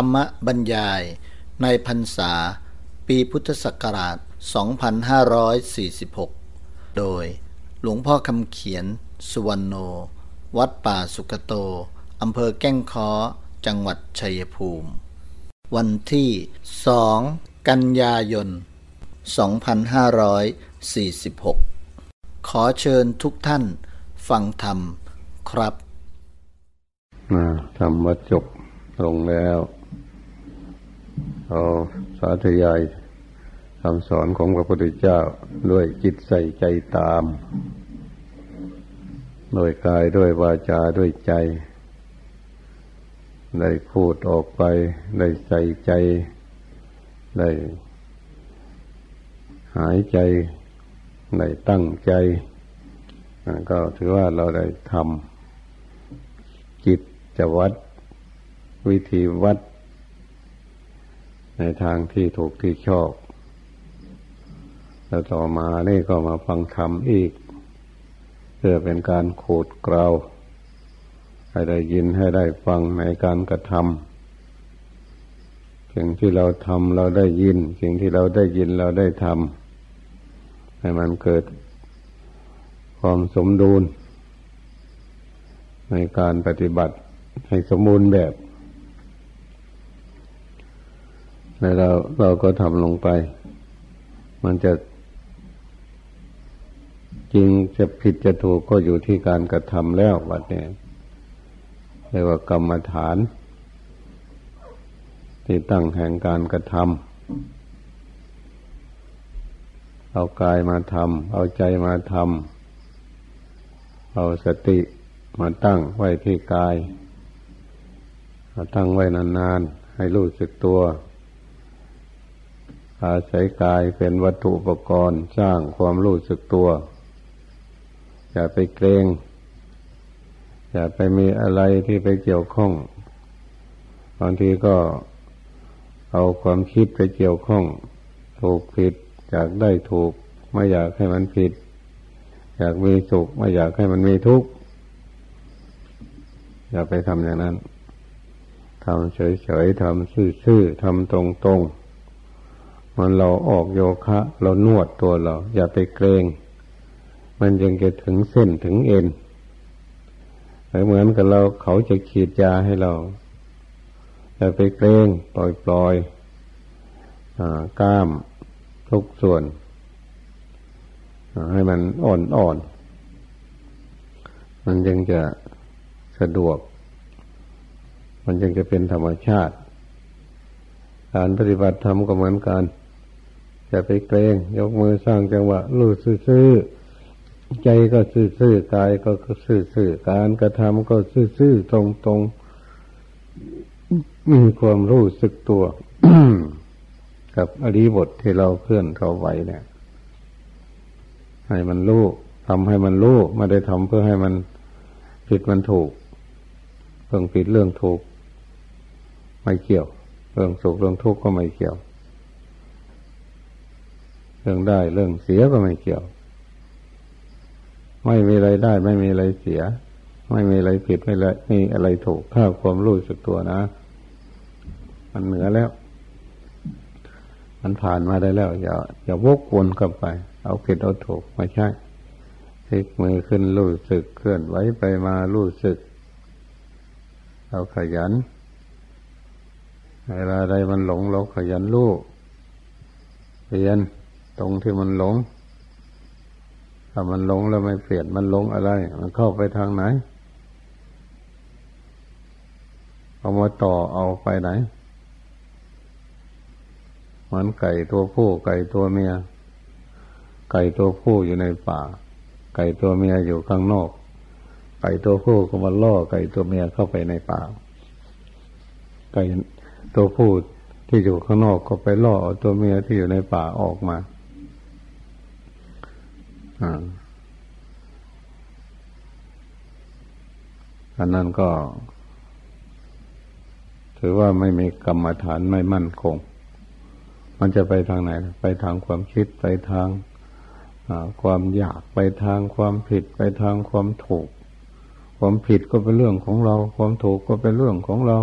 รรมบรรยายในพรรษา ปีพุทธศักราช 2546 โดยหลวงพ่อคำเขียน สุวรรณโน วัดป่าสุกโต อำเภอแก้งค้อ จังหวัดชัยภูมิ วันที่ 2 กันยายน 2546 ขอเชิญทุกท่านฟังธรรมครับธรรมจบลงแล้ว เอาสาธยายคำสอนของพระพุทธเจ้าด้วยจิตใส่ใจตาม ด้วยกายด้วยวาจาด้วยใจ ได้พูดออกไป ได้ใส่ใจ ได้หายใจ ได้ตั้งใจ ก็ถือว่าเราได้ทำจิตจะวัดวิธีวัด ในทางที่ถูกที่ชอบ แล้วต่อมานี่ก็มาฟังธรรมอีก เพื่อเป็นการขูดเกลาให้ได้ยินให้ได้ฟังในการกระทำสิ่งที่เราทำเราได้ยิน สิ่งที่เราได้ยินเราได้ทำให้มันเกิดความสมดุล ในการปฏิบัติให้สมบูรณ์แบบ แล้วเราเราก็ทำลงไป มันจะจริงจะผิดจะถูกก็อยู่ที่การกระทำแล้ววัดเนี้เรียกว่ากรรมฐาน ที่ตั้งแห่งการกระทำเอากายมาทำเอาใจมาทำเอาสติมาตั้งไว้ที่กายเอาตั้งไว้นานๆให้รู้สึกตัว อาศัยกายเป็นวัตถุอุปกรณ์สร้างความรู้สึกตัว อย่าไปเกรง อย่าไปมีอะไรที่ไปเกี่ยวข้อง บางทีก็เอาความคิดไปเกี่ยวข้อง ถูกผิด อยากได้ถูก ไม่อยากให้มันผิด อยากมีสุข ไม่อยากให้มันมีทุกข์ อย่าไปทำอย่างนั้นทำเฉยๆทำซื่อๆทำตรงๆ มันเราออกโยคะ เรานวดตัวเรา อย่าไปเกรง มันยังจะถึงเส้นถึงเอ็นเหมือนกับเราเขาจะขีดยาให้เรา อย่าไปเกรงปล่อยปล่อยกล้ามทุกส่วน ให้มันอ่อนอ่อน มันยังจะสะดวก มันยังจะเป็นธรรมชาติ การปฏิบัติธรรมก็เหมือนกัน จะไปเกรงยกมือสร้างจังหวะรู้ซื่อใจก็ซื่อๆกายก็ซื่อๆการกระทำก็ซื่อๆตรงๆมีความรู้สึกตัวกับอริบทที่เราเคลื่อนเขาไหวเนี่ย ให้มันรู้ทำให้มันรู้ไม่ได้ทำเพื่อให้มันผิดมันถูกเรื่องผิดเรื่องถูก ไม่เกี่ยว เรื่องสุขเรื่องทุกข์ก็ไม่เกี่ยว รื่องได้เรื่องเสียก็ไม่เกี่ยว ไม่มีอะไรได้ ไม่มีอะไรเสีย ไม่มีอะไรผิดไม่มีอะไรถูกถ้าความรู้สึกตัวนะ มันเหนือแล้ว มันผ่านมาได้แล้ว อย่าอย่าวกวนกลับไป เอาผิดเอาถูกไม่ใช่พลิกมือขึ้นรู้สึกเคลื่อนไหวไปมารู้สึก เราขยัน เวลาใดมันหลงเราขยันรู้เรียน ตรงที่มันหลง ถ้ามันหลงแล้วไม่เปลี่ยนมันหลงอะไร มันเข้าไปทางไหน เอามาต่อเอาไปไหนเหมือนไก่ตัวผู้ไก่ตัวเมีย ไก่ตัวผู้อยู่ในป่า ไก่ตัวเมียอยู่ข้างนอก ไก่ตัวผู้ก็มาล่อไก่ตัวเมียเข้าไปในป่า ไก่ตัวผู้ที่อยู่ข้างนอกก็ไปล่อตัวเมียที่อยู่ในป่าออกมา อันนั้นก็ ถือว่าไม่มีกรรมฐานไม่มั่นคง มันจะไปทางไหน ไปทางความคิด ไปทางความอยาก ไปทางความผิด ไปทางความถูก ความผิดก็เป็นเรื่องของเรา ความถูกก็เป็นเรื่องของเรา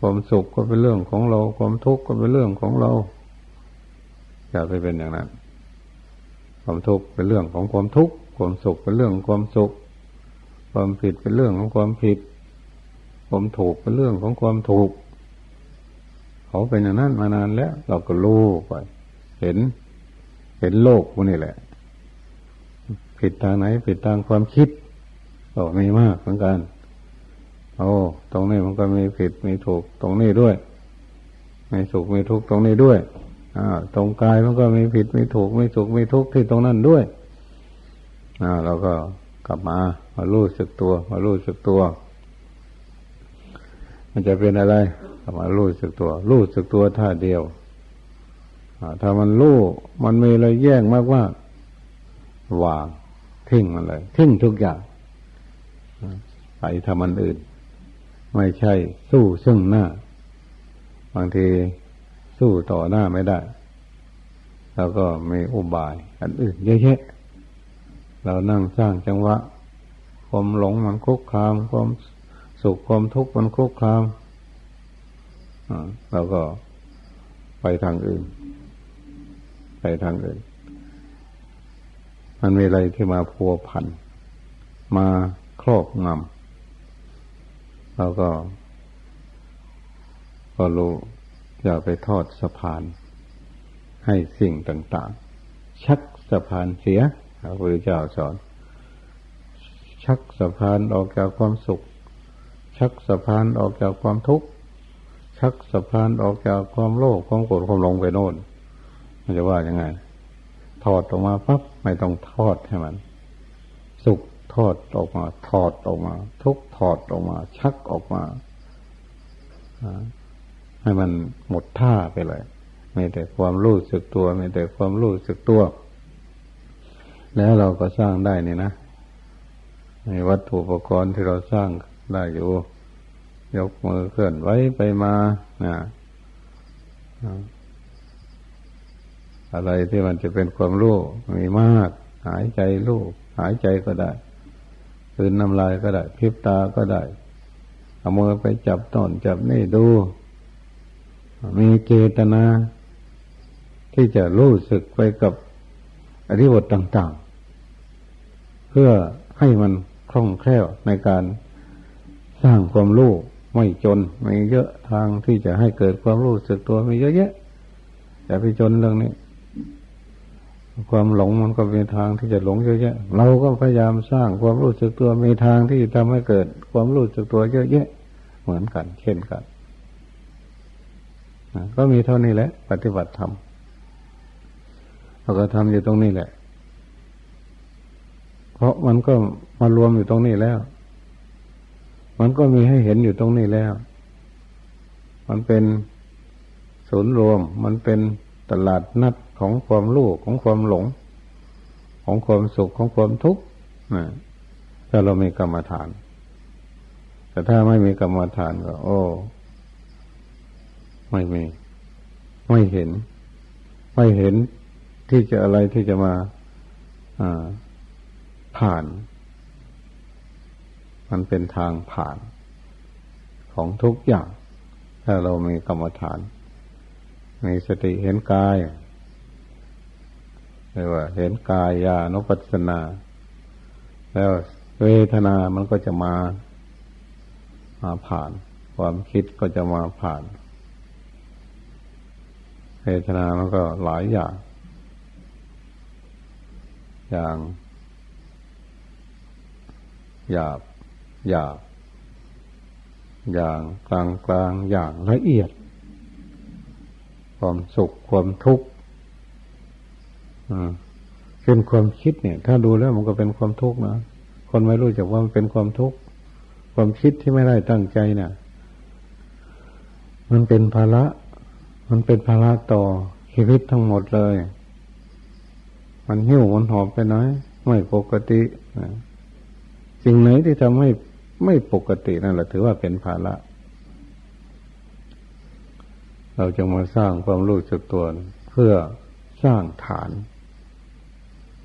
ความสุขก็เป็นเรื่องของเรา ความทุกข์ก็เป็นเรื่องของเรา อย่าไปเป็นอย่างนั้น ความทุกข์เป็นเรื่องของความทุกข์ความสุขเป็นเรื่องของความสุข ความผิดเป็นเรื่องของความผิด ความถูกเป็นเรื่องของความถูก เขาเป็นอย่างนั้นมานานแล้ว เราก็รู้ไป เห็น เห็นโลกพวกนี้แหละ ผิดทางไหน ผิดทางความคิดก็มีมากเหมือนกันโอ้ตรงนี้มันก็มีผิดมีถูกตรงนี้ด้วยมีสุขมีทุกข์ตรงนี้ด้วย ตรงกายมันก็มีผิดมีถูกมีสุขมีทุกข์ที่ตรงนั้นด้วยเราก็กลับมามารู้สึกตัว มารู้สึกตัว มันจะเป็นอะไรมารู้สึกตัว รู้สึกตัวท่าเดียวถ้ามันรู้มันมีอะไรแย่งมากว่าวางทิ้งมันเลยทิ้งทุกอย่างไปทำมันอื่น ไม่ใช่สู้ซึ่งหน้า บางที สู้ต่อหน้าไม่ได้ แล้วก็มีอุบาย อันอื่นเยอะแยะ เรานั่งสร้างจังหวะ ความหลงมันคุกคาม ความสุขความทุกข์มันคุกคามเราก็ไปทางอื่น ไปทางอื่น มันมีอะไรที่มาพัวพัน มาครอบงำเราก็ ก็รู้ อย่าไปทอดสะพาน ให้สิ่งต่างๆ ชักสะพานเสียพระพุทธเจ้าสอน ชักสะพานออกจากความสุข ชักสะพานออกจากความทุกข์ชักสะพานออกจากความโลภความโกรธความหลงไปโน่นมันจะว่ายังไง ถอดออกมาปั๊บไม่ต้องทอดให้มัน สุขทอดออกมา ถอดออกมา ทุกถอดออกมา ชักออกมา ให้มันหมดท่าไปเลยมีแต่ความรู้สึกตัวมีแต่ความรู้สึกตัว แล้วเราก็สร้างได้นี่นะในวัตถุอุปกรณ์ที่เราสร้างได้อยู่ ยกมือเคลื่อนไหวไปมานะอะไรที่มันจะเป็นความรู้มีมาก หายใจรู้หายใจก็ได้คืนน้ำลายก็ได้พริบตาก็ได้เอามือไปจับต้นจับนี่ดู มีเจตนา ที่จะรู้สึกไปกับอริบทต่าง ๆ เพื่อให้มันคล่องแคล่วในการสร้างความรู้ไม่จนไม่เยอะทางที่จะให้เกิดความรู้สึกตัวมีเยอะแยะอย่าไปจนเรื่องนี้ ความหลงมันก็มีทางที่จะหลงเยอะแยะ เราก็พยายามสร้างความรู้สึกตัวมีทางที่จะทำให้เกิด ความรู้สึกตัวเยอะแยะ เหมือนกัน เช่นกัน ก็มีเท่านี้แหละ ปฏิบัติธรรมเราก็ทำอยู่ตรงนี้แหละ เพราะมันก็มารวมอยู่ตรงนี้แล้ว มันก็มีให้เห็นอยู่ตรงนี้แล้ว มันเป็นศูนย์รวม มันเป็นตลาดนัดของความรู้ของความหลง ของความสุขของความทุกข์ถ้าเรามีกรรมฐาน แต่ถ้าไม่มีกรรมฐานก็ โอ้ ไม่มี ไม่เห็น ไม่เห็นที่จะอะไรที่จะมาผ่าน มันเป็นทางผ่านของทุกอย่าง ถ้าเรามีกรรมฐาน มีสติเห็นกายเรียกว่า เห็นกายยานุปัสสนา แล้วเวทนา มันก็จะมามาผ่าน ความคิดก็จะมาผ่าน เวทนามันก็หลายอย่าง อย่างหยาบหยาบ อย่างกลางกลางอย่างละเอียด ความสุขความทุกข์เช่นความคิดเนี่ย ถ้าดูแล้วมันก็เป็นความทุกข์นะคนไม่รู้จักว่ามันเป็นความทุกข์ความคิดที่ไม่ได้ตั้งใจเนี่ยมันเป็นภาระ มันเป็นภาระต่อชีวิตทั้งหมดเลย มันหิ้วมันหอบไปน้อยไม่ปกติสิ่งไหนที่ทำให้ไม่ปกตินั่นแหละถือว่าเป็นภาระ เราจะมาสร้างความรู้สึกตัวเพื่อสร้างฐาน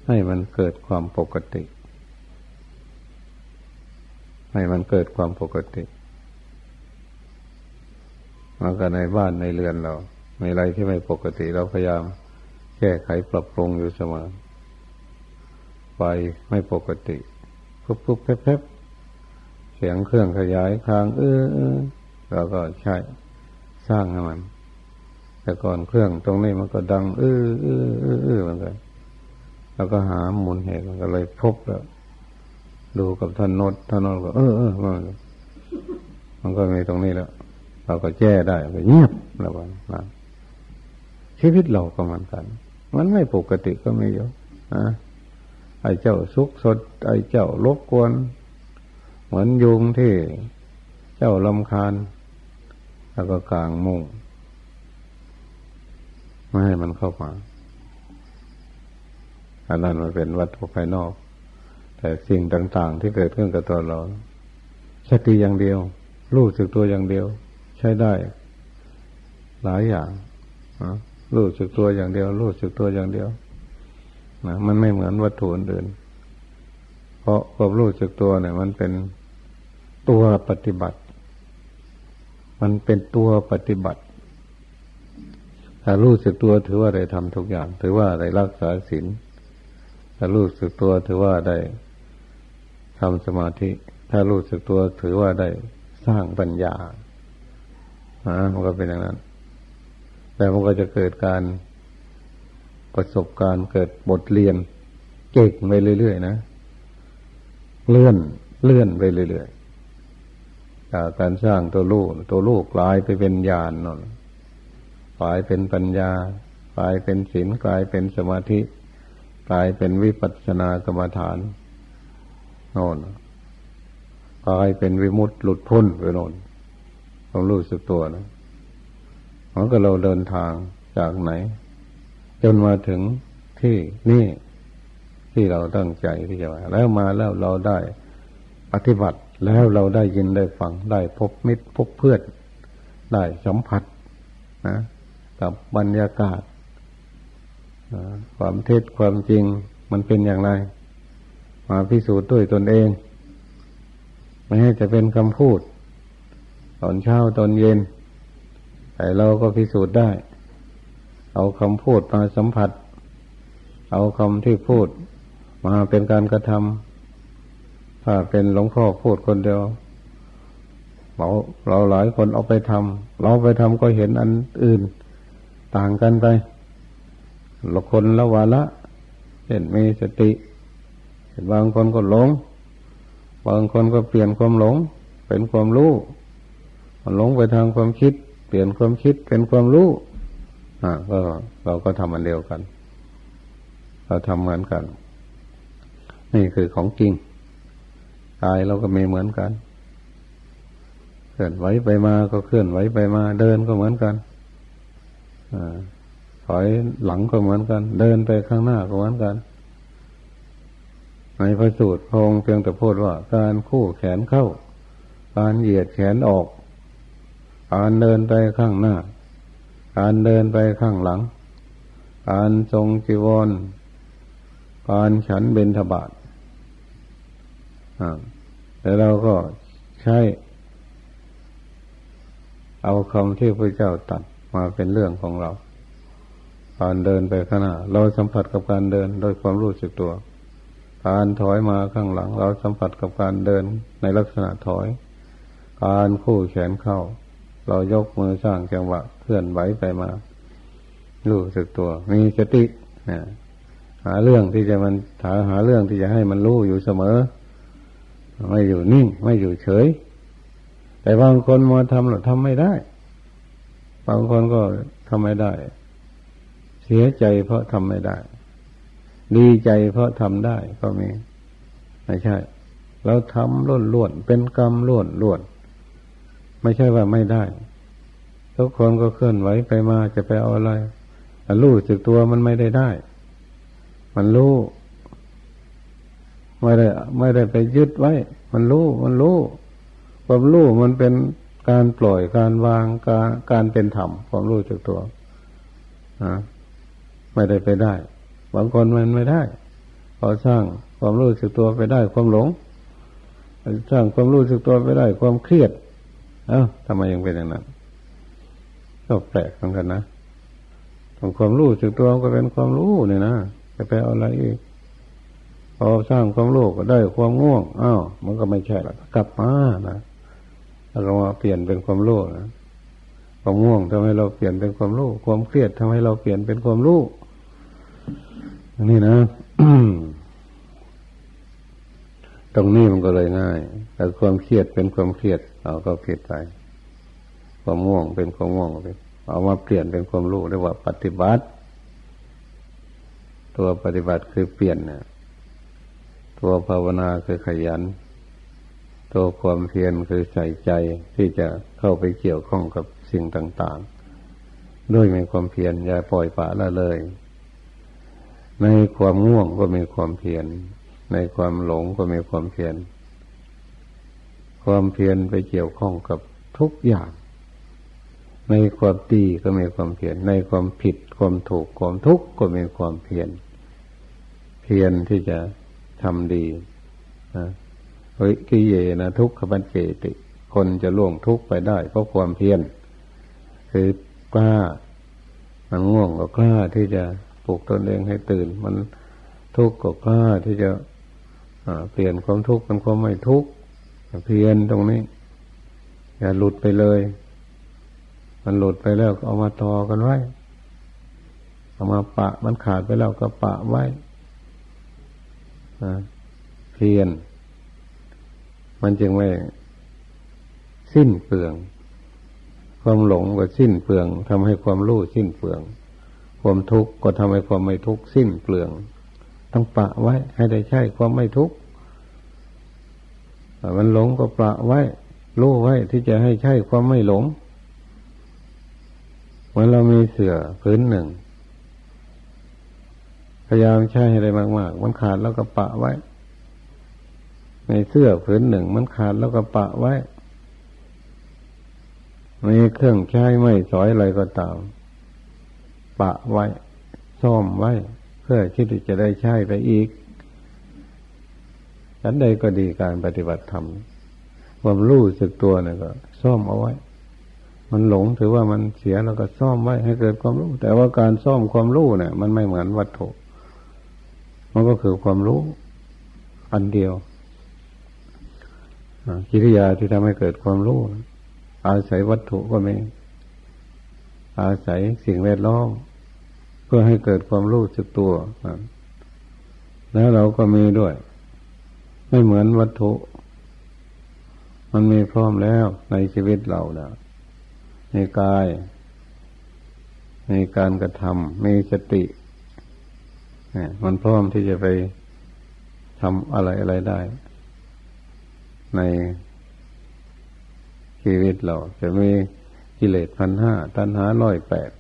ให้มันเกิดความปกติ ให้มันเกิดความปกติ มันก็ในบ้านในเรือนเราในอะไรที่ไม่ปกติเราพยายามแก้ไขปรับปรุงอยู่เสมอไฟไม่ปกติปุ๊บปุ๊บแป๊บเสียงเครื่องขยายทางเออเราก็ใช้สร้างให้มัน แต่ก่อนเครื่องตรงนี้มันก็ดังเออเออเออเออมันก็แล้วก็หาหมูลเหตุมันก็เลยพบแล้วดูกับท่านโนดท่านนดก็เออเออมันมันก็มีตรงนี้แล้ว เราก็แก้ได้ก็เงียบแล้วนะชีวิตเราก็เหมือนกัน มันไม่ปกติก็ไม่เยอะนะไอ้เจ้าสุกสด ไอ้เจ้ารบกวน เหมือนยุงที่เจ้าลำคาญ แล้วก็กลางมุงไม่ให้มันเข้ามาอันนั้นมันเป็นวัตถุภายนอก แต่สิ่งต่าง ๆ ที่เกิดขึ้นกับตัวเราสติอย่างเดียว รู้สึกตัวอย่างเดียว ใช้ได้ หลายอย่างรู้สึกตัวอย่างเดียว รู้สึกตัวอย่างเดียวนะมันไม่เหมือนวัตถุอื่น เพราะความรู้สึกตัวเนี่ย มันเป็นตัวปฏิบัติ มันเป็นตัวปฏิบัติ ถ้ารู้สึกตัวถือว่าได้ทำทุกอย่าง ถือว่าได้รักษาศีลถ้ารู้สึกตัวถือว่าได้ทำสมาธิ ถ้ารู้สึกตัวถือว่าได้สร้างปัญญา อ่ามันก็เป็นอย่างนั้น แต่มันก็จะเกิดการประสบการณ์เกิดบทเรียน เก่งไปเรื่อยๆนะเลื่อนเลื่อนไปเรื่อยๆจากการสร้างตัวลูก ตัวลูกกลายไปเป็นญาณนนกลายเป็นปัญญากลายเป็นศีลกลายเป็นสมาธิ กลายเป็นวิปัสสนากรรมฐานโน่นกลายเป็นวิมุตติหลุดพ้นไปโน่น ต้องรู้สึกตัวนะมันก็เราเดินทางจากไหน จนมาถึงที่นี่ที่เราตั้งใจที่จะมาแล้วมาแล้วเราได้ปฏิบัติแล้วเราได้ยินได้ฟังได้พบมิตรพบเพื่อนได้สัมผัสนะกับบรรยากาศความเท็จความจริงมันเป็นอย่างไร มาพิสูจน์ด้วยตนเอง ไม่ให้จะเป็นคำพูด ตอนเช้าตอนเย็น แต่เราก็พิสูจน์ได้ เอาคำพูดมาสัมผัส เอาคำที่พูดมาเป็นการกระทำถ้าเป็นหลวงพ่อพูดคนเดียวเราเราหลายคนเอาไปทำเราไปทำก็เห็นอันอื่นต่างกันไปละคนละวาละเห็นมีสติเห็นบางคนก็หลง บางคนก็เปลี่ยนความหลง เป็นความรู้ หลงไปทางความคิด เปลี่ยนความคิดเป็นความรู้อ่าก็เราก็ทำมันเดียวกัน เราทำเหมือนกัน นี่คือของจริงกายเราก็มีเหมือนกันเคลื่อนไหวไปมาก็เคลื่อนไหวไปมา เดินก็เหมือนกันอถอยหลังก็เหมือนกัน เดินไปข้างหน้าก็เหมือนกันในพระสูตรพงเพียงแต่พูดว่า การคู่แขนเข้า การเหยียดแขนออก การเดินไปข้างหน้า การเดินไปข้างหลัง การทรงจีวร การฉันเบญทบาทแต่เราก็ใช้ เอาคำที่พระเจ้าตัดมาเป็นเรื่องของเรา การเดินไปข้างหน้า เราสัมผัสกับการเดินโดยความรู้สึกตัว การถอยมาข้างหลัง เราสัมผัสกับการเดินในลักษณะถอย การคู่แขนเข้า เรายกมือสร้างจังหวะเคลื่อนไหวไปมารู้สึกตัว มีสติหาเรื่องที่จะมันหาหาเรื่องที่จะให้มันรู้อยู่เสมอ ไม่อยู่นิ่ง ไม่อยู่เฉย แต่บางคนมาทำหรือทำไม่ได้ บางคนก็ทำไม่ได้ เสียใจเพราะทำไม่ได้ ดีใจเพราะทำได้ก็มี ไม่ใช่ เราทำล้วนล้วนเป็นกรรมล้วนล้วน ไม่ใช่ว่าไม่ได้ ทุกคนก็เคลื่อนไหวไปมาจะไปเอาอะไรรู้สึกตัวมันไม่ได้ได้ มันรู้ไม่ได้ ไม่ได้ไปยึดไว้ มันรู้ มันรู้ความรู้มันเป็นการปล่อยการวางการการเป็นธรรมความรู้จักตัวนะไม่ได้ไปได้บางคนมันไม่ได้พอสร้างความรู้สึกตัวไปได้ความหลง สร้างความรู้สึกตัวไปได้ความเครียด เอ้าทำไมยังเป็นอย่างนั้นก็แปลกเหมือนกันนะความรู้สึกตัวก็เป็นความรู้เนี่ยนะจะไปเอาอะไรอีกพอสร้างความรู้ก็ได้ความง่วงอ้าวมันก็ไม่ใช่ละกลับมานะแล้วก็มาเปลี่ยนเป็นความรู้นะความง่วงทำให้เราเปลี่ยนเป็นความรู้ความเครียดทำให้เราเปลี่ยนเป็นความรู้นี่นะตรงนี้มันก็เลยง่าย แต่ความเครียดเป็นความเครียด เราก็เปลี่ยนไป ความง่วงเป็นความง่วงไปเอามาเปลี่ยนเป็นความรู้เรียกว่าปฏิบัติ ตัวปฏิบัติคือเปลี่ยนเนี่ยตัวภาวนาคือขยัน ตัวความเพียรคือใส่ใจที่จะเข้าไปเกี่ยวข้องกับสิ่งต่าง ๆ ด้วยมีความเพียรอย่าปล่อยปละละเลย ในความง่วงก็มีความเพียรในความหลงก็มีความเพียร ความเพียรไปเกี่ยวข้องกับทุกอย่าง ในความดีก็มีความเพียรในความผิดความถูกความทุกข์ก็มีความเพียรเพียรที่จะทำดีนะเฮ้ยกิเยนะทุกขบันเจติ คนจะล่วงทุกข์ไปได้ เพราะความเพียรคือกล้า มันง่วงก็กล้าที่จะปลุกตนเองให้ตื่น มันทุกข์ก็กล้าที่จะเปลี่ยนความทุกข์เป็นความไม่ทุกข์ เพียรตรงนี้ อย่าหลุดไปเลย มันหลุดไปแล้วเอามาตอกันไว้ เอามาปะมันขาดไปแล้วก็ปะไว้เพียรมันจึงไม่สิ้นเปลือง ความหลงก็สิ้นเปลืองทำให้ความรู้สิ้นเปลือง ความทุกข์ก็ทำให้ความไม่ทุกข์สิ้นเปลือง ต้องปะไว้ให้ได้ใช่ความไม่ทุกข์ มันหลงก็ประไว้รู้ไว้ที่จะให้ใช่ความไม่หลงเมื่อเรามีเสือพื้นหนึ่ง พยายามใช้ให้ได้มาก ๆ มันขาดแล้วก็ปะไว้ ในเสื้อผืนหนึ่ง มันขาดแล้วก็ปะไว้มีเครื่องใช้ไม่สอยอะไรก็ตาม ปะไว้ ซ่อมไว้ เพื่อที่จะได้ใช้ไปอีก ฉันใดก็ดีการปฏิบัติธรรมความรู้สึกตัวเนี่ยก็ซ่อมเอาไว้ มันหลงถือว่ามันเสียแล้วก็ซ่อมไว้ให้เกิดความรู้ แต่ว่าการซ่อมความรู้เนี่ย มันไม่เหมือนวัตถุมันก็คือความรู้ อันเดียวกิริยาที่ทำให้เกิดความรู้ อาศัยวัตถุก็ไม่อาศัยสิ่งแวดล้อมเพื่อให้เกิดความรู้สึกตัว แล้วเราก็มีด้วย ไม่เหมือนวัตถุ มันมีพร้อมแล้วในชีวิตเราแล้วในกาย ในการกระทำมีสติมันพร้อมที่จะไปทำอะไรอะไรได้ ในชีวิตเรา จะมีกิเลสพันห้าตัณหาร้อยแปด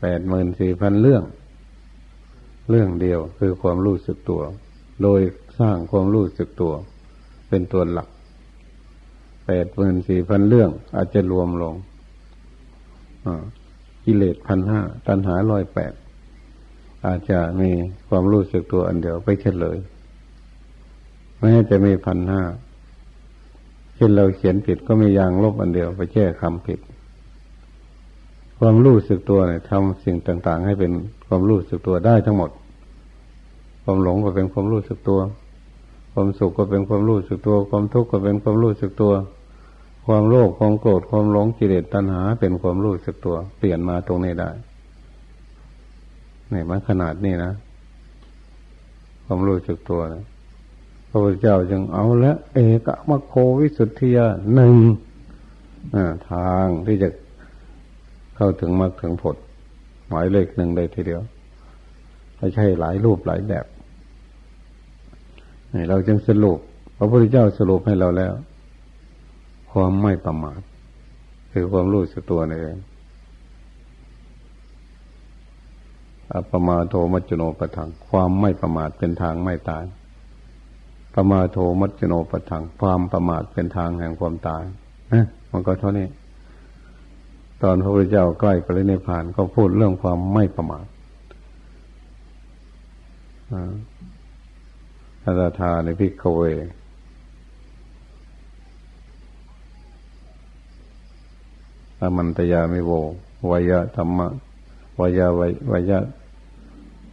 แปดหมื่นสี่พันเรื่อง เรื่องเดียวคือความรู้สึกตัว โดย สร้างความรู้สึกตัว เป็นตัวหลักแปดหมื่นสี่พันเรื่อง อาจจะรวมลงกิเลสพันห้าตัณหาร้อยแปดอาจจะมีความรู้สึกตัวอันเดียวไปเฉลยไม่ให้จะมีพันห้าเช่นเราเขียนผิดก็มียางลบอันเดียวไปแก้คำผิด ความรู้สึกตัวเนี่ยทำสิ่งต่าง ๆ ให้เป็นความรู้สึกตัวได้ทั้งหมด ความหลงก็เป็นความรู้สึกตัว ความสุขก็เป็นความรู้สึกตัว ความทุกข์ก็เป็นความรู้สึกตัว ความโลภความโกรธความหลงกิเลสตัณหา เป็นความรู้สึกตัว เปลี่ยนมาตรงนี้ได้นี่มันขนาดนี้นะความรู้สึกตัวนะพระพุทธเจ้าจึงเอาละเอกมโควิสุทธิยาหนึ่งทางที่จะเข้าถึงมรรคถึงผลหมายเลขหนึ่งเลยทีเดียวไม่ใช่หลายรูปหลายแบบ เราจึงสรุปพระพุทธเจ้าสรุปให้เราแล้ว ความไม่ประมาทคือความรู้สึกตัวนี่เองอปมาโทมัจโนปะทัง ความไม่ประมาทเป็นทางไม่ตายประมาโทมัจโนปะทัง ความประมาทเป็นทางแห่งความตายนะมันก็เท่านี้ตอนพระพุทธเจ้าใกล้ปรินิพพานก็พูดเรื่องความไม่ประมาทอัต ถาในพิกเวอมันตยามิโววยะธรรมะวยะวยะ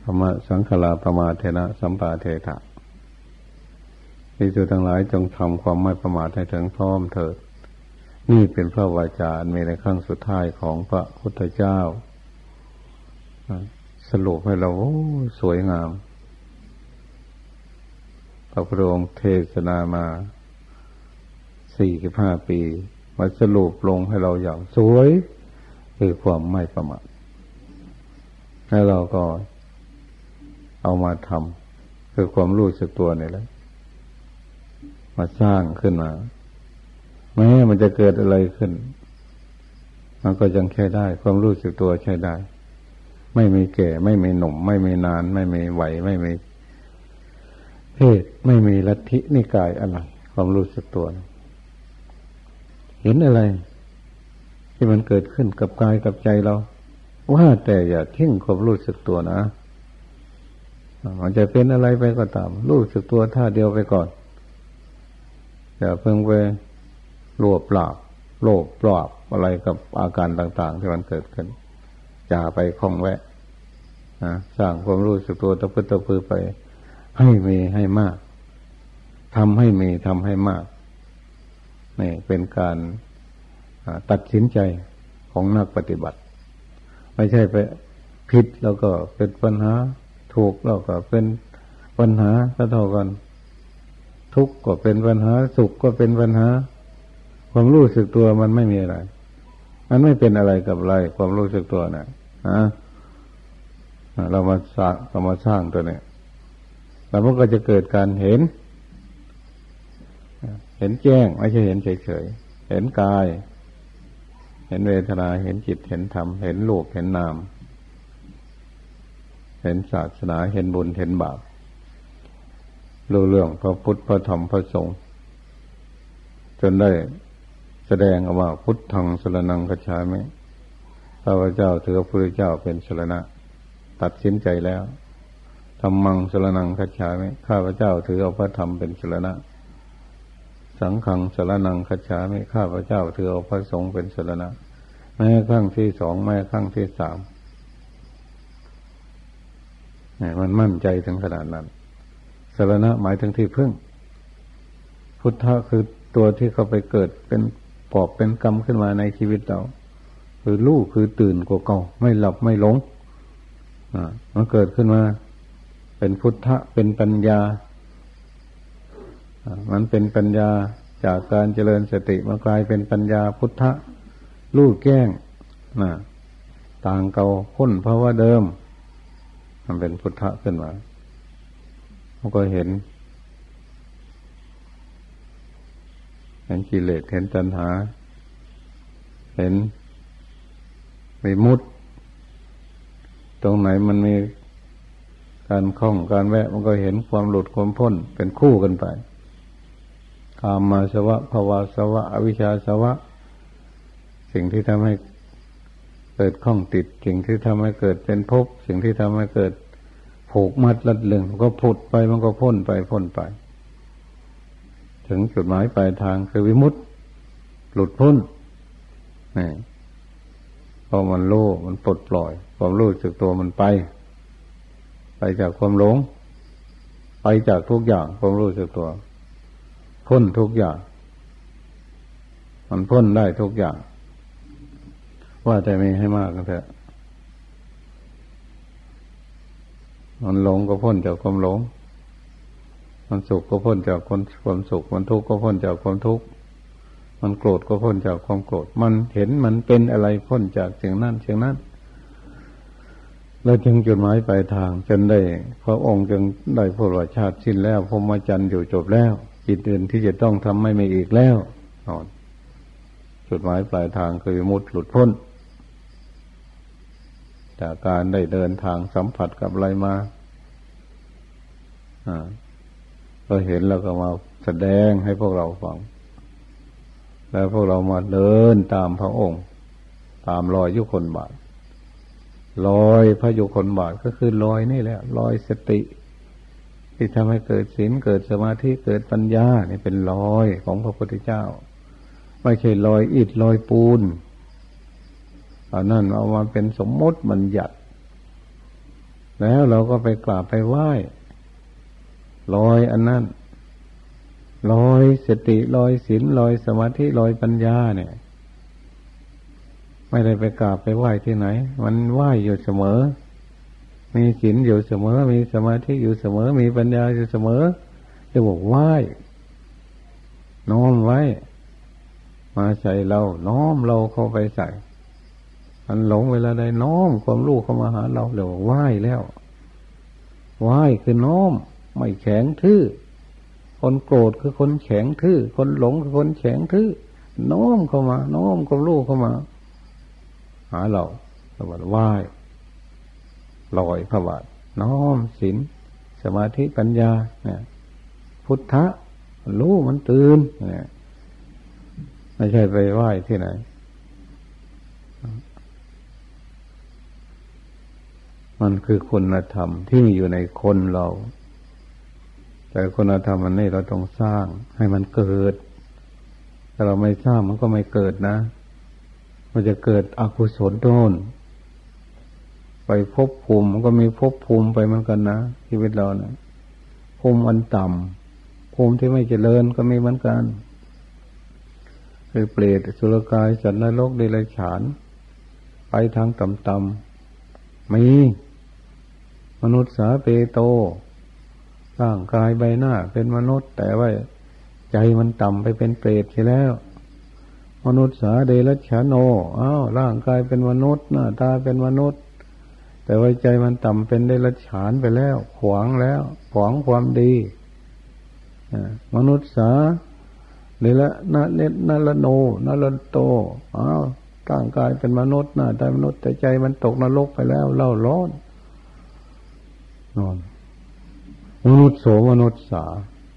ธรรมะสังขลาประมาเทนะสัมปาเทถะที่จุทั้งหลายจงทำความไม่ประมาทให้ถึงพร้อมเถิด นี่เป็นพระวาจามีในขั้งสุดท้ายของพระพุทธเจ้า สรุปให้เราสวยงาม พระพุทธองค์เทศนามาสี่สิบห้าปีมาสรุปลงให้เราอย่างสวย คือความไม่ประมาทให้เราก็เอามาทำคือความรู้สึกตัวนี่แหละมาสร้างขึ้นมาแม้มันจะเกิดอะไรขึ้น มันก็ยังใช้ได้ ความรู้สึกตัวใช้ได้ ไม่มีแก่ ไม่มีหนุ่ม ไม่มีนาน ไม่มีไหวไม่มี เพศไม่มีลัทธินิกายอะไร ความรู้สึกตัว เห็นอะไร ที่มันเกิดขึ้นกับกายกับใจเรา ว่าแต่อย่าทิ้งความรู้สึกตัวนะมันจะเป็นอะไรไปก็ตาม รู้สึกตัวท่าเดียวไปก่อนอย่าเพิ่งไปรวบปราบโลภปราบอะไรกับอาการต่าง ๆ ที่มันเกิดขึ้นอย่าไปคล้องแวะนะสร้างความรู้สึกตัวตะพื้ตะพือไป ให้มีให้มากทำให้มีทำให้มากนี่เป็นการตัดสินใจของนักปฏิบัติ ไม่ใช่ไปผิดแล้วก็เป็นปัญหาถูกแล้วก็เป็นปัญหาก็เท่ากัน ทุกข์ก็เป็นปัญหา สุขก็เป็นปัญหา ความรู้สึกตัวมันไม่มีอะไร มันไม่เป็นอะไรกับอะไร ความรู้สึกตัวนะ่ะเรามาสร้างเรามาสร้างตัวเนี้ย แล้วมันก็จะเกิดการเห็น เห็นแจ้ง ไม่ใช่เห็นเฉยๆ เห็นกาย เห็นเวทนา เห็นจิต เห็นธรรม เห็นโลก เห็นนาม เห็นศาสนา เห็นบุญ เห็นบาป รู้เรื่องพระพุทธ พระธรรม พระสงฆ์ จนได้แสดงออกมาพุทธังสรนังกระชามิพระเจ้าถือพระพุทธเจ้าเป็นสรณะ ตัดสินใจแล้ว ธรรมังสรนังคชามิข้าพเจ้าถือเอาพระธรรมเป็นสรณะ สังขังสรนังคชามิข้าพเจ้าถือเอาพระสงฆ์เป็นสรณะแม้ครั้งที่สองแม้ครั้งที่สามมันมั่นใจถึงขนาดนั้นสารณะหมายถึงที่พึ่ง พุทธะคือตัวที่เขาไปเกิดเป็นปอบเป็นกรรมขึ้นมาในชีวิตเรา คือลูกคือตื่นกว่าเก่าไม่หลับไม่หลงอ่ามันเกิดขึ้นมา เป็นพุทธะเป็นปัญญา มันเป็นปัญญาจากการเจริญสติมากลายเป็นปัญญาพุทธะลูกแก้งนะต่างเก่าพ้นเพราะว่าเดิม มันเป็นพุทธะขึ้นมามันก็เห็น เห็นกิเลสเห็นตัณหา เห็นมีมุดตรงไหนมันมี การคล้องการแวะมันก็เห็นความหลุดความพ้นเป็นคู่กันไปกามาสวะภาวาสวะ อวิชชาสวะ สิ่งที่ทำให้เกิดข้องติด สิ่งที่ทำให้เกิดเป็นภพสิ่งที่ทำให้เกิดผูกมัดลัดเลึงก็พุดไปมันก็พ้นไปพ้นไป ถึงจุดหมายปลายทางคือวิมุตติ หลุดพ้นนี่พอมันโล่มันปลดปล่อย ความรู้สึกตัวมันไป ไปจากความหลง ไปจากทุกอย่างความรู้สึกตัว พ้นทุกอย่าง มันพ้นได้ทุกอย่าง ว่าแต่ไม่ให้มากกันเถอะมันหลงก็พ้นจากความหลง มันสุขก็พ้นจากความสุข มันทุกข์ก็พ้นจากความทุกข์ มันโกรธก็พ้นจากความโกรธ มันเห็นมันเป็นอะไรพ้นจากสิ่งนั้นสิ่งนั้น แล้วจึงจุดหมายปลายทางจนได้ พระองค์จึงได้พระชาติสิ้นแล้วพรหมจรรย์อยู่จบแล้วจิตอื่นที่จะต้องทำไม่มีอีกแล้วนอนจุดหมายปลายทางคือมุดหลุดพ้น จากการได้เดินทางสัมผัสกับอะไรมาเราเห็นแล้วก็มาแสดงให้พวกเราฟัง แล้วพวกเรามาเดินตามพระองค์ ตามรอยยุคนบาท รอยพระยุคนบาทก็คือรอยนี่แหละรอยสติ ที่ทำให้เกิดศีลเกิดสมาธิเกิดปัญญานี่เป็นรอยของพระพุทธเจ้า ไม่ใช่รอยอิฐรอยปูนอันนั้นเอามาเป็นสมมติบัญญัติ แล้วเราก็ไปกราบไปไหว้ลอยอันนั้นลอยสติลอยศีลลอยสมาธิลอยปัญญาเนี่ย ไม่ได้ไปกราบไปไหว้ที่ไหน มันไหว้อยู่เสมอ มีศีลอยู่เสมอ มีสมาธิอยู่เสมอ มีปัญญาอยู่เสมอจะบอกไหว้น้อมไว้ มาใส่เรา น้อมเราเข้าไปใส่มันหลงเวลาใดน้อมความรู้เข้ามาหาเราเดี๋ยวไหว้แล้วไหว้คือน้อม ไม่แข็งทื่อคนโกรธคือคนแข็งทื่อคนหลงคือคนแข็งทื่อน้อมเข้ามา น้อมความรู้เข้ามา หาเราสวัสดิ์ไหว้ลอยพระบาทน้อมศีลสมาธิปัญญาเนี่ยพุทธะรู้มันตื่นเนี่ยไม่ใช่ไปไหว้ที่ไหน มันคือคุณธรรมที่มีอยู่ในคนเรา แต่คุณธรรมมันนี่เราต้องสร้างให้มันเกิด ถ้าเราไม่สร้างมันก็ไม่เกิดนะ มันจะเกิดอกุศลโน่นไปพบภูมิมันก็มีพบภูมิไปเหมือนกันนะชีวิตเรานะภูมิอันต่ำภูมิที่ไม่เจริญก็มีเหมือนกันคือเปรตสุรกายสัตว์นรกเดรัจฉาน ไปทางต่ำๆมีมนุษย์สาเปโตร่างกายใบหน้าเป็นมนุษย์แต่ว่าใจมันต่ำไปเป็นเปรตใช่แล้ว มนุษย์สาเดรัจฉานโนอ้าวร่างกายเป็นมนุษย์หน้าตาเป็นมนุษย์ แต่ว่าใจมันต่ำเป็นเดรัจฉานไปแล้ว ขวางแล้ว ขวางความดีมนุษย์สาเดละนาเนตนาลโนนาลโตอ้าวร่างกายเป็นมนุษย์หน้าตามนุษย์ แต่ใจมันตกนรกไปแล้วเล่าร้อนนอนมนุษย์โสมนุษย์สา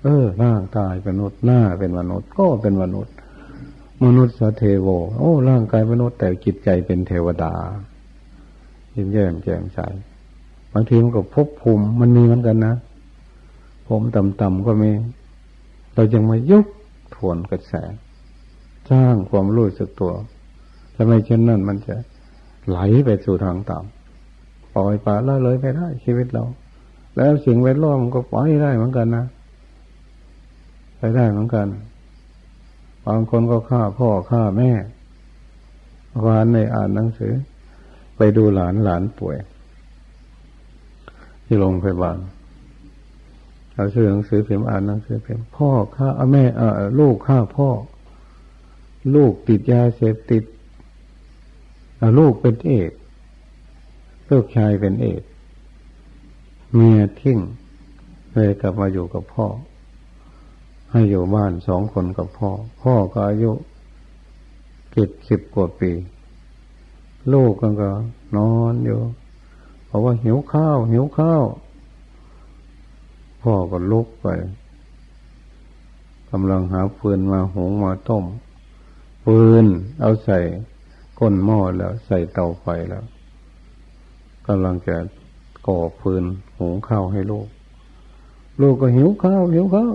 เออร่างกายเป็นมนุษย์หน้าเป็นมนุษย์ก็เป็นมนุษย์ มนุษย์สเทโว โอ้ ร่างกายมนุษย์แต่จิตใจเป็นเทวดายิ้มแย้มแจ่มใสบางทีมันก็พบภูมิมันมีเหมือนกันนะผมต่ำๆก็มี เราจึงมายกทวนกระแสสร้างความรู้สึกตัวถ้าไมเช่นนั้นมันจะไหลไปสู่ทางต่ำปล่อยปละละเลยไปได้ชีวิตเรา แล้วสิ่งแวดล้อมก็ปล่อยได้เหมือนกันนะไปได้เหมือนกัน บางคนก็ฆ่าพ่อฆ่าแม่วานในอ่านหนังสือ ไปดูหลานหลานป่วย ที่โรงพยาบาลเราซื้อหนังสือเพิมอ่านหนังสือเพิมพ่อฆ่าแม่เออลูกฆ่าพ่อ ลูกติดยาเสพติดลูกเป็นเอกลูกชายเป็นเอกเมียทิ้งเลยกลับมาอยู่กับพ่อ ให้อยู่บ้านสองคนกับพ่อ พ่อก็อายุเจ็ดสิบกว่าปี ลูกก็ก็นอนอยู่เพราะว่าหิวข้าว หิวข้าว พ่อก็ลุกไปกำลังหาฟืนมาหุงมาต้มฟืนเอาใส่ก้นหม้อแล้ว ใส่เตาไฟแล้วกำลังจะก่อฟืนหุงข้าวให้ลูก ลูกก็หิวข้าวหิวข้าว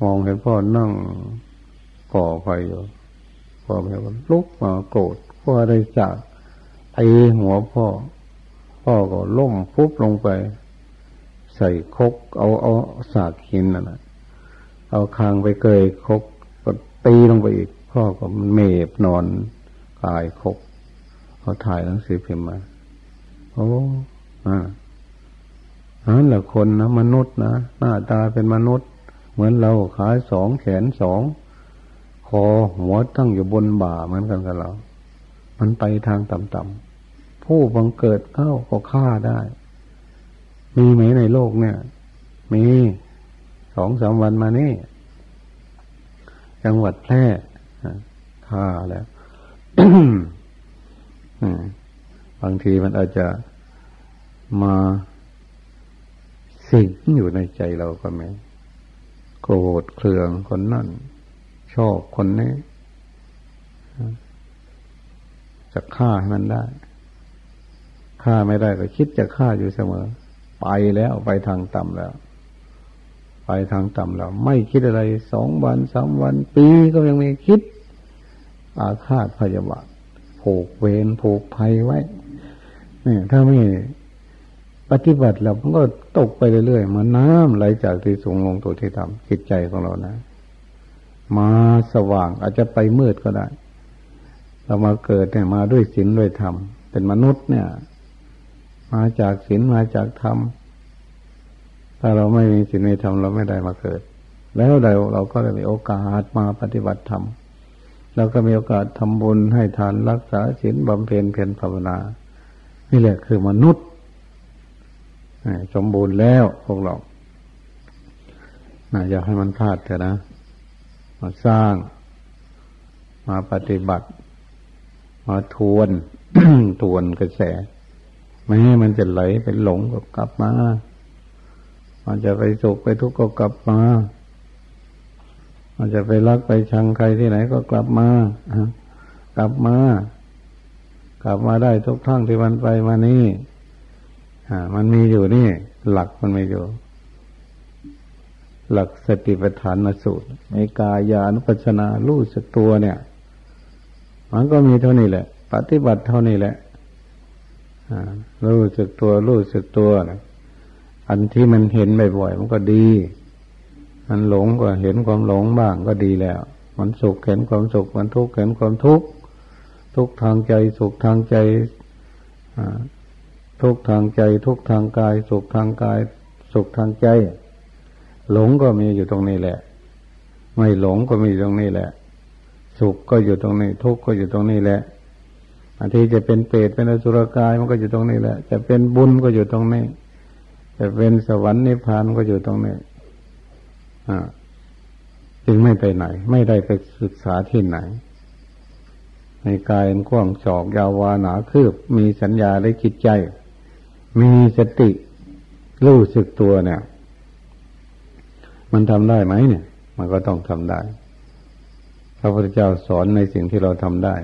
มองเห็นพ่อนั่งก่อไฟอยู่พ่อแม่ก็ลุกมาโกรธพ่อได้จากไอหัวพ่อ พ่อก็ล้มฟุบลงไป ใส่คกเอาเอาสากหินน่ะเอาคางไปเกยคกก็ตีลงไปอีก พ่อก็เมบนอนกายคกเขาถ่ายหนังสือพิมพ์มาโอ้อ่านั่นแหละคนนะมนุษย์นะหน้าตาเป็นมนุษย์ เหมือนเราขาสองแขนสองคอหัวตั้งอยู่บนบ่าเหมือนกันกับเรา มันไปทางต่ำๆผู้บังเกิดเข้าก็ฆ่าได้ มีไหมในโลกเนี่ย มีสองสามวันมานี่ จังหวัดแพร่ฆ่าแล้วบางทีมันอาจจะมาสิงอยู่ในใจเราก็ไม่ โกรธเคืองคนนั่น ชอบคนนี้ จะฆ่าให้มันได้ ฆ่าไม่ได้ก็คิดจะฆ่าอยู่เสมอ ไปแล้วไปทางต่ำแล้ว ไปทางต่ำแล้ว ไม่คิดอะไรสองวันสามวัน ปีก็ยังไม่คิด อาฆาตพยาบาทผผูกเวรผูกภัยไว้เนี่ยถ้าไม่ ปฏิบัติแล้วมันก็ตกไปเรื่อยๆเหมือนน้ำไหลจากที่สูงลงตัวที่ต่ำจิตใจของเรานะ มาสว่างอาจจะไปมืดก็ได้ เรามาเกิดเนี่ยมาด้วยศีลด้วยธรรมเป็นมนุษย์เนี่ย มาจากศีลมาจากธรรมถ้าเราไม่มีศีลไม่ธรรมเราไม่ได้มาเกิด แล้วเราเราก็ได้มีโอกาสมาปฏิบัติธรรมแล้วก็มีโอกาสทำบุญให้ทานรักษาศีลบำเพ็ญเพียรภาวนานี่แหละคือมนุษย์ สมบูรณ์แล้วพวกเราอยากให้มันพลาดเถอะนะ มาสร้าง มาปฏิบัติ มาทวนทวนกระแส ไม่ให้มันจะไหลไปหลงก็กลับมา มันจะไปสุขไปทุกข์ก็กลับมามันจะไปรักไปชังใครที่ไหนก็กลับมากลับมา กลับมาได้ทุกทั้งที่มันไปมานี่ มันมีอยู่นี่ หลักมันไม่อยู่ หลักสติปัฏฐานสูตรในกายานุปัชนาลู่สึกตัวเนี่ย มันก็มีเท่านี้แหละ ปฏิบัติเท่านี้แหละรู้สึกตัว รู้สึกตัวนะอันที่มันเห็นบ่อยๆมันก็ดี มันหลงก็เห็นความหลงบ้างก็ดีแล้ว มันสุขเห็นความสุข มันทุกข์เห็นความทุกข์ ทุกทางใจสุขทางใจ ทุกทางใจ ทุกทางกาย สุขทางกาย สุขทางใจ หลงก็มีอยู่ตรงนี้แหละ ไม่หลงก็มีตรงนี้แหละ สุขก็อยู่ตรงนี้ ทุกข์ก็อยู่ตรงนี้แหละอันที่จะเป็นเปรตเป็นอสุรกายมันก็อยู่ตรงนี้แหละ จะเป็นบุญก็อยู่ตรงนี้ จะเป็นสวรรค์นิพพานก็อยู่ตรงนี้อ่าจึงไม่ไปไหน ไม่ได้ไปศึกษาที่ไหน ในกายกว้างศอกยาววาหนาคืบ มีสัญญาและคิดใจ มีสติรู้สึกตัวเนี่ย มันทำได้ไหมเนี่ย มันก็ต้องทำได้พระพุทธเจ้าสอนในสิ่งที่เราทำได้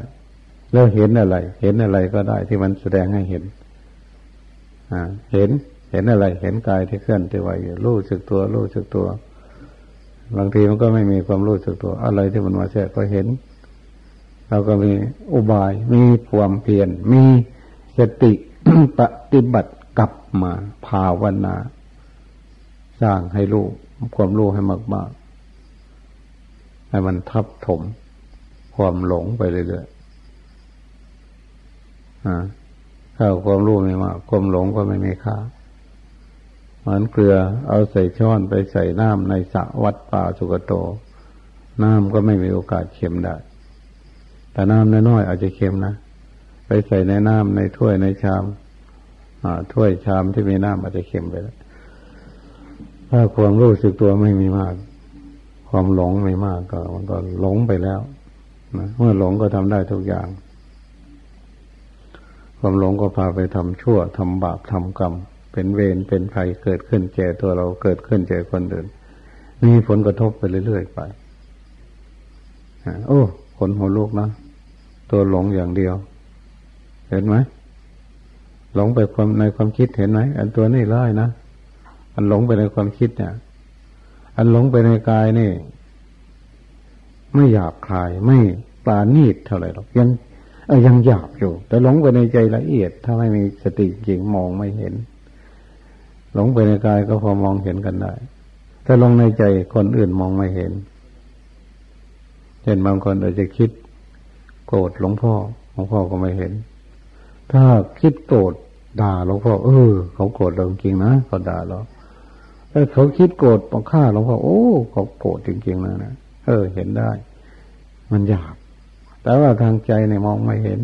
แล้วเห็นอะไร เห็นอะไรก็ได้ที่มันแสดงให้เห็น อ่า เห็น เห็นอะไร เห็นกายที่เคลื่อนที่ไหวอยู่รู้สึกตัว รู้สึกตัว บางทีมันก็ไม่มีความรู้สึกตัว อะไรที่มันมาแทรกก็เห็น เราก็มีอุบาย มีความเพียร มีสติปฏิบัติ กลับมาภาวนา สร้างให้รู้ความรู้ให้มากๆให้มันทับถม ความหลงไปเรื่อยๆถ้าความรู้ไม่มากความหลงก็ไม่มีค่าเหมือนเกลือเอาใส่ช้อนไปใส่น้ำในสระวัดป่าสุกโต น้ำก็ไม่มีโอกาสเค็มได้ แต่น้ำน้อยๆอาจจะเค็มนะ ไปใส่ในน้ำในถ้วยในชาม ถ้วยชามที่มีน้ำอาจจะเค็มไปแล้วถ้าความรู้สึกตัวไม่มีมาก ความหลงไม่มากก็ มันก็หลงไปแล้วนะเมื่อหลงก็ทำได้ทุกอย่าง ความหลงก็พาไปทำชั่วทำบาปทำกรรม เป็นเวรเป็นภัยเกิดขึ้นแก่ตัวเราเกิดขึ้นแก่คนอื่นมีผลกระทบไปเรื่อยๆไปโอ้ผลหัวลูกนะ ตัวหลงอย่างเดียว เห็นไหม หลงไปความในความคิดเห็นไหมอันตัวนี้ร้ายนะอันหลงไปในความคิดเนี่ย อันหลงไปในกายนี่ ไม่หยาบคายไม่ปราณีตเท่าไหร่หรอกยังยังหยาบอยู่ แต่หลงไปในใจละเอียด ถ้าไม่มีสติจริงมองไม่เห็น หลงไปในกายก็พอมองเห็นกันได้ถ้าลงในใจคนอื่นมองไม่เห็นเช่นบางคนอาจจะคิดโกรธหลวงพ่อหลวงพ่อก็ไม่เห็น ถ้าคิดโกรธ ด่าหลวงพ่อเออ เขาโกรธเราจริงนะเขาด่าเราถ้าเขาคิดโกรธปองฆ่าหลวงพ่อโอ้เขาโกรธจริงๆนะนะเออ เห็นได้ มันหยาบแต่ว่าทางใจเนี่ยมองไม่เห็น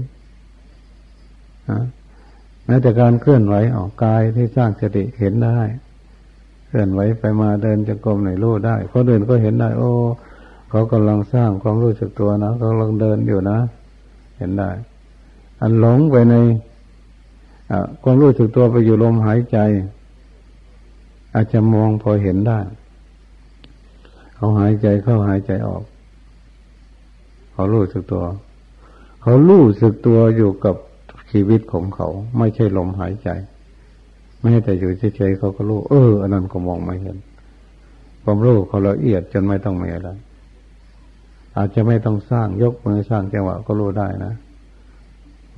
นะแม้แต่การเคลื่อนไหวออกกายที่สร้างสติเห็นได้ เคลื่อนไหวไปมาเดินจะกรมไหนรู้ได้เขาเดินก็เห็นได้ โอ้เขากำลังสร้างความรู้สึกตัวนะเขากำลังเดินอยู่นะ เห็นได้ อันหลงไปใน ความรู้สึกตัวไปอยู่ลมหายใจ อาจจะมองพอเห็นได้ เขาหายใจเข้าหายใจออก เขารู้สึกตัว เขารู้สึกตัวอยู่กับชีวิตของเขา ไม่ใช่ลมหายใจ ไม่แต่อยู่เฉยๆเขาก็รู้ เอออันนั้นก็มองไม่เห็นความรู้เขาละเอียดจนไม่ต้องมีอะไรอาจจะไม่ต้องสร้างยกมือสร้างจังหวะก็รู้ได้นะ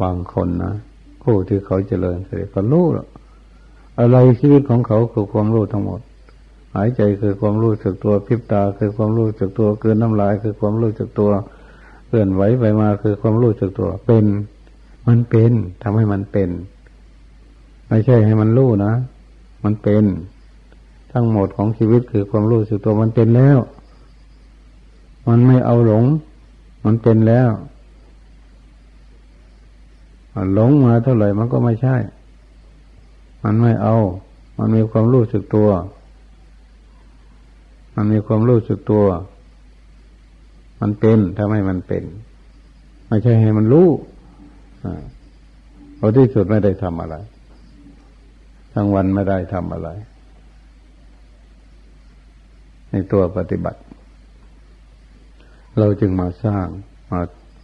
บางคนนะ ผู้ที่เขาเจริญสติก็รู้อะไรชีวิตของเขาคือความรู้ทั้งหมด หายใจคือความรู้สึกตัวพิบตาคือความรู้สึกตัวเกินน้ำลายคือความรู้สึกตัวเคลื่อนไหวไปมาคือความรู้สึกตัว เป็น มันเป็นทำให้มันเป็น ไม่ใช่ให้มันรู้นะ มันเป็น ทั้งหมดของชีวิตคือความรู้สึกตัวมันเป็นแล้ว มันไม่เอาหลง มันเป็นแล้ว หลงมาเท่าไหร่มันก็ไม่ใช่ มันไม่เอา มันมีความรู้สึกตัว มันมีความรู้สึกตัว มันเป็นทำให้มันเป็น ไม่ใช่ให้มันรู้เพราที่สุดไม่ได้ทำอะไร ทั้งวันไม่ได้ทำอะไร ในตัวปฏิบัติ เราจึงมาสร้างมา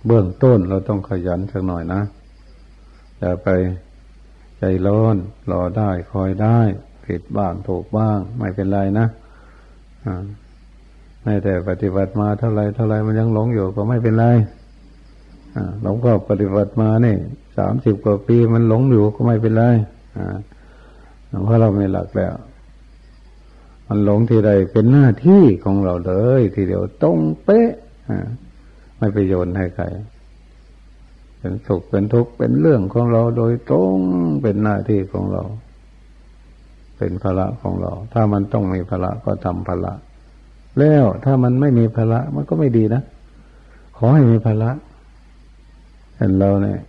เบื้องต้นเราต้องขยันสักหน่อยนะ อย่าไปใจร้อนรอได้คอยได้ผิดบ้างถูกบ้าง ไม่เป็นไรนะไม่แต่ปฏิบัติมาเท่าไรเท่าไรมันยังหลงอยู่ก็ไม่เป็นไรหลงก็ปฏิบัติมาเนี่ยสามสิบกว่าปีมันหลงอยู่ก็ไม่เป็นไรเพราะเราไม่หลักแล้ว มันหลงที่ใดเป็นหน้าที่ของเราเลย ทีเดียวตรงเป๊ะไม่ไปโยนให้ใคร เป็นสุขเป็นทุกข์เป็นเรื่องของเราโดยตรงเป็นหน้าที่ของเรา เป็นภาระของเรา ถ้ามันต้องมีภาระก็ทำภาระแล้วถ้ามันไม่มีภาระมันก็ไม่ดีนะขอให้มีภาระเห็นเราเนี่ย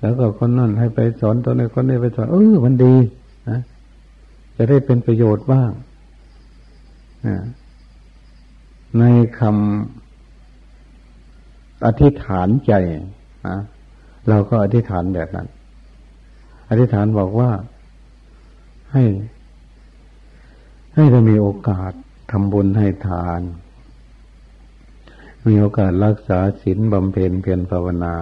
แล้วก็คนนั่นให้ไปสอนตัวนี้คนนี้ไปสอนเออมันดีนะจะได้เป็นประโยชน์บ้างในคำ อธิษฐานใจนะเราก็อธิษฐานแบบนั้น อธิษฐานบอกว่าให้ ให้เรามีโอกาสทำบุญให้ทาน มีโอกาสรักษาศีลบำเพ็ญเพียรภาวนา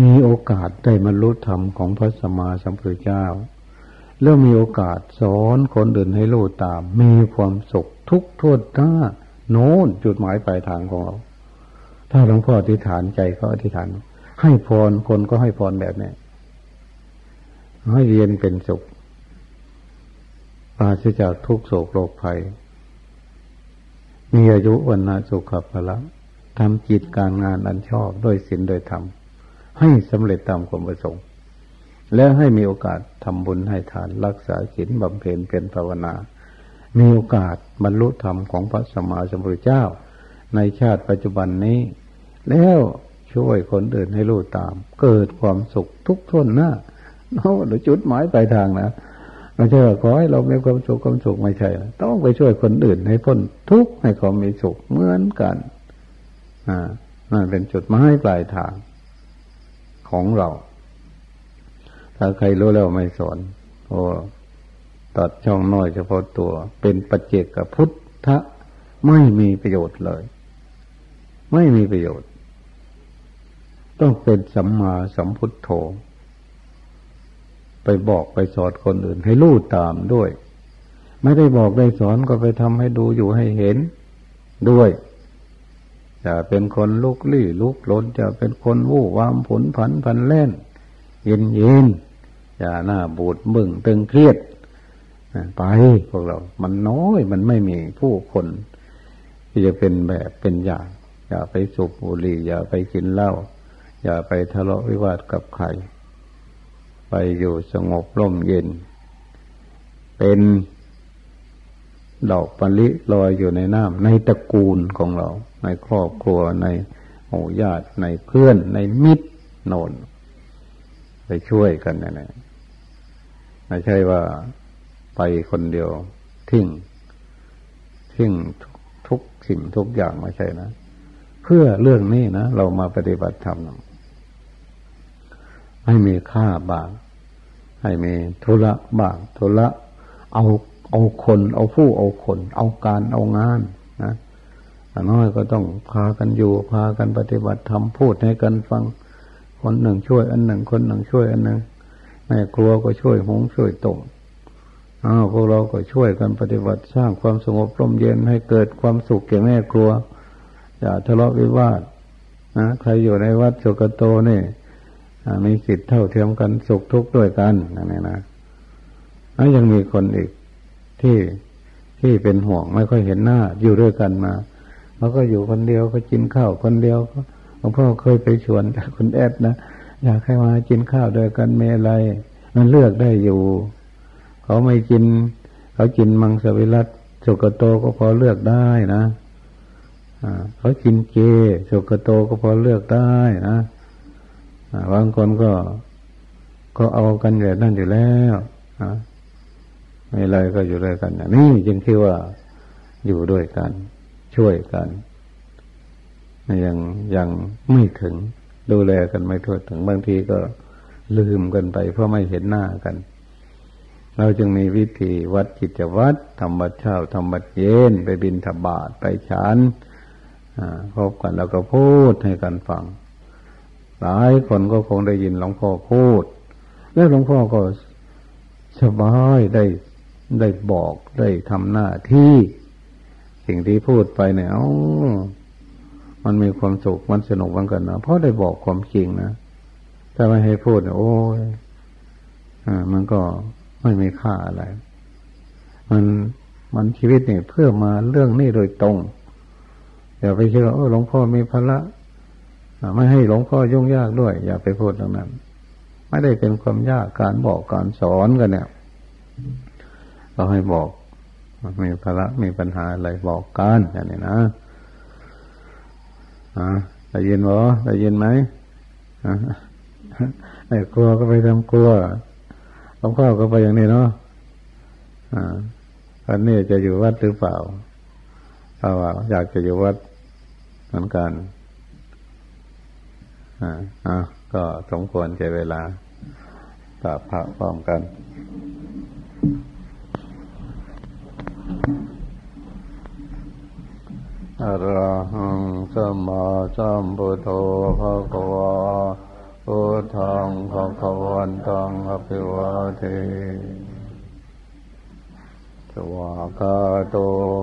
มีโอกาสได้บรรลุธรรมของพระสัมมาสัมพุทธเจ้า แล้วมีโอกาสสอนคนอื่นให้รู้ตาม มีความสุขทุกทุกหน้า โน้นจุดหมายปลายทางของเรา ถ้าหลวงพ่ออธิษฐานใจเขาอธิษฐาน ให้พรคนก็ให้พรแบบนี้ให้เรียนเป็นสุขปราศจากทุกโศกโรคภัย มีอายุวันนาสุขภละทำจิตการงานอันชอบด้วยศีลโดยธรรม ให้สำเร็จตามความประสงค์ และให้มีโอกาสทำบุญให้ทานรักษาศีลบำเพ็ญเป็นภาวนา มีโอกาสบรรลุธรรมของพระสัมมาสัมพุทธเจ้า ในชาติปัจจุบันนี้ แล้วช่วยคนอื่นให้รู้ตาม เกิดความสุขทุกทุนหน้าเนาะจุดหมายปลายทางนะไม่ใช่ว่าขอให้เรามีความสุขความสุขไม่ใช่ต้องไปช่วยคนอื่นให้พ้นทุกข์ให้เขามีสุขเหมือนกันอ่านั่นเป็นจุดหมายปลายทางของเรา ถ้าใครรู้แล้วไม่สอนโอ้ตัดช่องน้อยเฉพาะตัว เป็นปัจเจกพุทธะไม่มีประโยชน์เลย ไม่มีประโยชน์ ต้องเป็นสัมมาสัมพุทโธ ไปบอกไปสอนคนอื่น ให้รู้ตามด้วย ไม่ได้บอกได้สอนก็ไปทำให้ดูอยู่ให้เห็นด้วยจะเป็นคนลุกลี้ลุกลนจะเป็นคนวู่วามผลผันพันเล่น เย็นเย็นอย่าหน้าบูดบึ้งตึงเครียดไปพวกเรา มันน้อยมันไม่มีผู้คน ที่จะเป็นแบบเป็นอย่าง อย่าไปสูบบุหรี่อย่าไปกินเหล้า อย่าไปทะเลาะวิวาทกับใคร ไปอยู่สงบร่มเย็น เป็นดอกปลิลอยอยู่ในน้ำในตระกูลของเรา ในครอบครัวในหมู่ญาติในเพื่อนในมิตรโนนไปช่วยกันนะ่ไม่ใช่ว่าไปคนเดียว ทิ้ง ทิ้งทุกสิ่งทุกอย่างไม่ใช่นะ เพื่อเรื่องนี้นะ เรามาปฏิบัติธรรม ให้มีค่าบ้าง ให้มีธุระบ้างธุระเอาเอาคน เอาผู้เอาคน เอาการเอางานนะน้อยก็ต้องพากันอยู่ พากันปฏิบัติทำพูดให้กันฟัง คนหนึ่งช่วย อันหนึ่ง คนหนึ่งช่วยอันหนึ่งแม่ครัวก็ช่วยหงช่วยตงอ้าวพวกเราก็ช่วยกันปฏิบัติสร้างความสงบร่มเย็นให้เกิดความสุขแก่แม่ครัว อย่าทะเลาะวิวาทนะใครอยู่ในวัดสุกโตนี่ มีสิทธิ์เท่าเทียมกันสุขทุกข์ด้วยกันนั่นนะแล้วยังมีคนอีกที่ที่เป็นห่วงไม่ค่อยเห็นหน้า อยู่ด้วยกันมาเขาก็อยู่คนเดียวก็กินข้าวคนเดียวก็หลวงพ่อเคยไปชวนคุณแอดนะอยากให้มากินข้าวด้วยกันเมอะไร มันเลือกได้อยู่ เขาไม่กิน เขากินมังสวิรัตสุกโตก็พอเลือกได้นะเขากินเจสุกโตก็พอเลือกได้นะ บางคนก็ก็เอากันแบบนั่นอยู่แล้วไม่ไรก็อยู่ด้วยกันนี่จึงที่ว่าอยู่ด้วยกัน ช่วยกันยังยังไม่ถึงดูแลกันไม่ทั่วถึงบางทีก็ลืมกันไป เพราะไม่เห็นหน้ากัน เราจึงมีวิธีวัดกิจวัดทำบัดเช้าทำบัดเย็นไปบินธบาตไปฉันพบกันแล้วก็พูดให้กันฟัง หลายคนก็คงได้ยินหลวงพ่อพูด แล้วหลวงพ่อก็สบายได้ได้บอกได้ทำหน้าที่ สิ่งที่พูดไปเนี่ยมันมีความสุขมันสนุกมือนกันนะเพราะได้บอกความจริงนะถ้าไม่ให้พูดเนี่ยโอ้ยอ่า มันก็ไม่มีค่าอะไร มันมันชีวิตเนี่ยเพื่อมาเรื่องนี้โดยตรงอย่าไปคิดว่าหลวงพ่อมีภาระ ไม่ให้หลวงพ่อยุ่งยากด้วย อย่าไปพูดตรงนั้น ไม่ได้เป็นความยากการบอกการสอนกันเนี่ย เราให้บอกมีภาระมีปัญหาอะไรบอกกันอย่างนี้นะอ่าได้ยินบ่ได้ยินไหมไอ้กลัวก็ไปทำกลัวหลวงพ่อก็ไปอย่างนี้เนาะอ่าอันนี้จะอยู่วัดหรือเปล่าถ้าว่าอยากจะอยู่วัดเหมือนกัน อ่าก็สมควรใช้เวลากราพระพร้อมกันอระหังสัมมาสัมพุทโธภะคะวาพุทธังภะคะวันตังอภิวาเทสวากาโต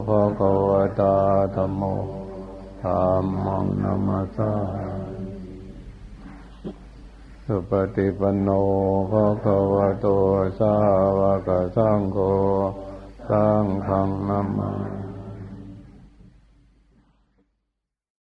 ภะคะวตาธรรมโมธรรมังนัมสา สุปฏิปันโนภะคะวะโตสาวกสังโฆสังฆนัมมา